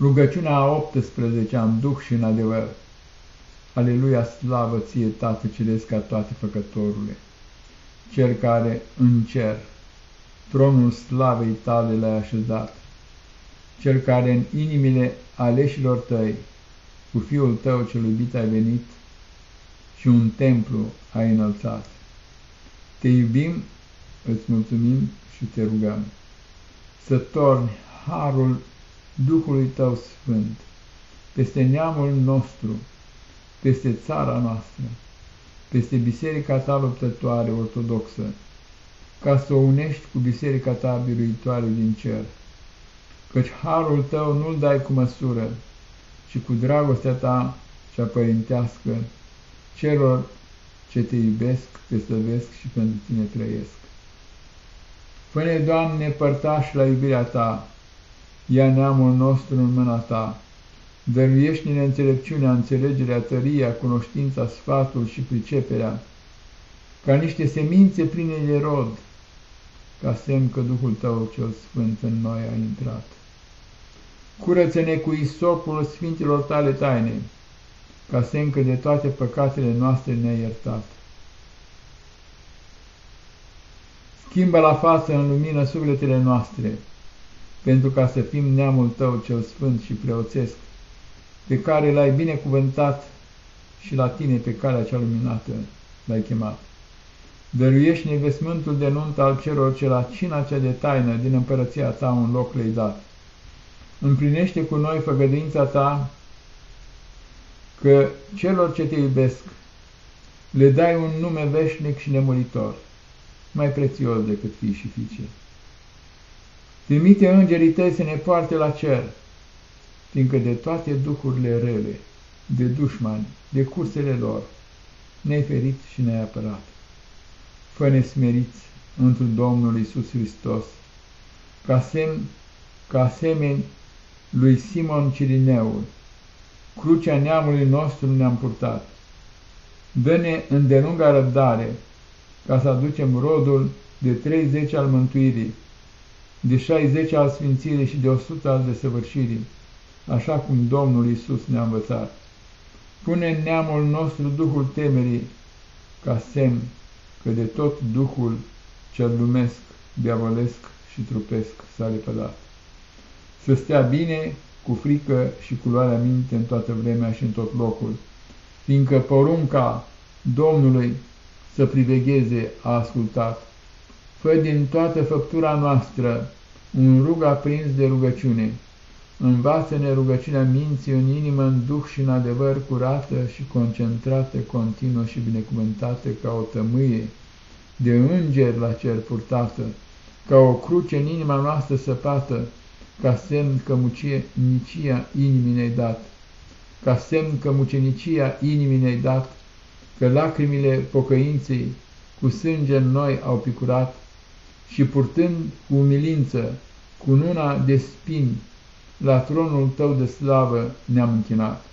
Rugăciunea a 18 în duh și în adevăr. Aleluia, slavă ție, Tată Ceresc ca toate făcătorule, Cel care în cer tronul slavei tale l-ai așezat, Cel care în inimile aleșilor tăi, cu Fiul tău cel iubit ai venit și un templu ai înălțat. Te iubim, îți mulțumim și te rugăm să torni harul Duhului Tău Sfânt, peste neamul nostru, peste țara noastră, peste biserica Ta luptătoare ortodoxă, ca să o unești cu biserica Ta biruitoare din cer, căci harul Tău nu-l dai cu măsură, ci cu dragostea Ta cea părintească, celor ce Te iubesc, Te slăvesc și pentru Tine trăiesc. Fă-ne, Doamne, părtași la iubirea Ta, ia neamul nostru în mâna ta. Dăruiește-ne înțelepciunea, înțelegerea, tăria, cunoștința, sfatul și priceperea, ca niște semințe pline de rod, ca semn că Duhul Tău cel Sfânt în noi a intrat. Curăță-ne cu isopul Sfintilor Tale taine, ca semn că de toate păcatele noastre ne-ai iertat. Schimbă la față în lumină sufletele noastre, pentru ca să fim neamul tău cel sfânt și preoțesc, pe care l-ai binecuvântat și la tine pe calea cea luminată l-ai chemat. Dăruiești nevesmântul de nuntă al celor ce la cina cea de taină din împărăția ta un loc le-ai dat. Împlinește cu noi făgăduința ta că celor ce te iubesc le dai un nume veșnic și nemuritor, mai prețios decât fii și fiice. Trimite îngerii tăi să ne poarte la cer, fiindcă de toate duhurile rele, de dușmani, de cursele lor, ne-ai ferit și ne-ai apărat. Fă-ne smeriți într Domnul Isus Hristos, ca semn, ca asemeni lui Simon Cirineul, crucea neamului nostru ne-am purtat. Dă-ne îndelunga răbdare, ca să aducem rodul de 30 al mântuirii, de 60 al sfințirii și de 100 al desăvârșirii, așa cum Domnul Isus ne-a învățat. Pune în neamul nostru Duhul temerii, ca semn că de tot Duhul cel lumesc, diavolesc și trupesc s-a lepădat. Să stea bine, cu frică și cu luarea minte în toată vremea și în tot locul, fiindcă porunca Domnului să privegheze a ascultat fă din toată făptura noastră un rug aprins de rugăciune. Învață-ne rugăciunea minții în inimă, în duh și în adevăr curată și concentrată, continuă și binecuvântată ca o tămâie de înger la cer purtată, ca o cruce în inima noastră săpată, ca semn că mucenicia inimii ne-ai dat, ca semn că mucenicia inimii ne-ai dat, că lacrimile pocăinței cu sânge în noi au picurat, și purtând cu umilință cununa de spini la tronul tău de slavă ne-am închinat.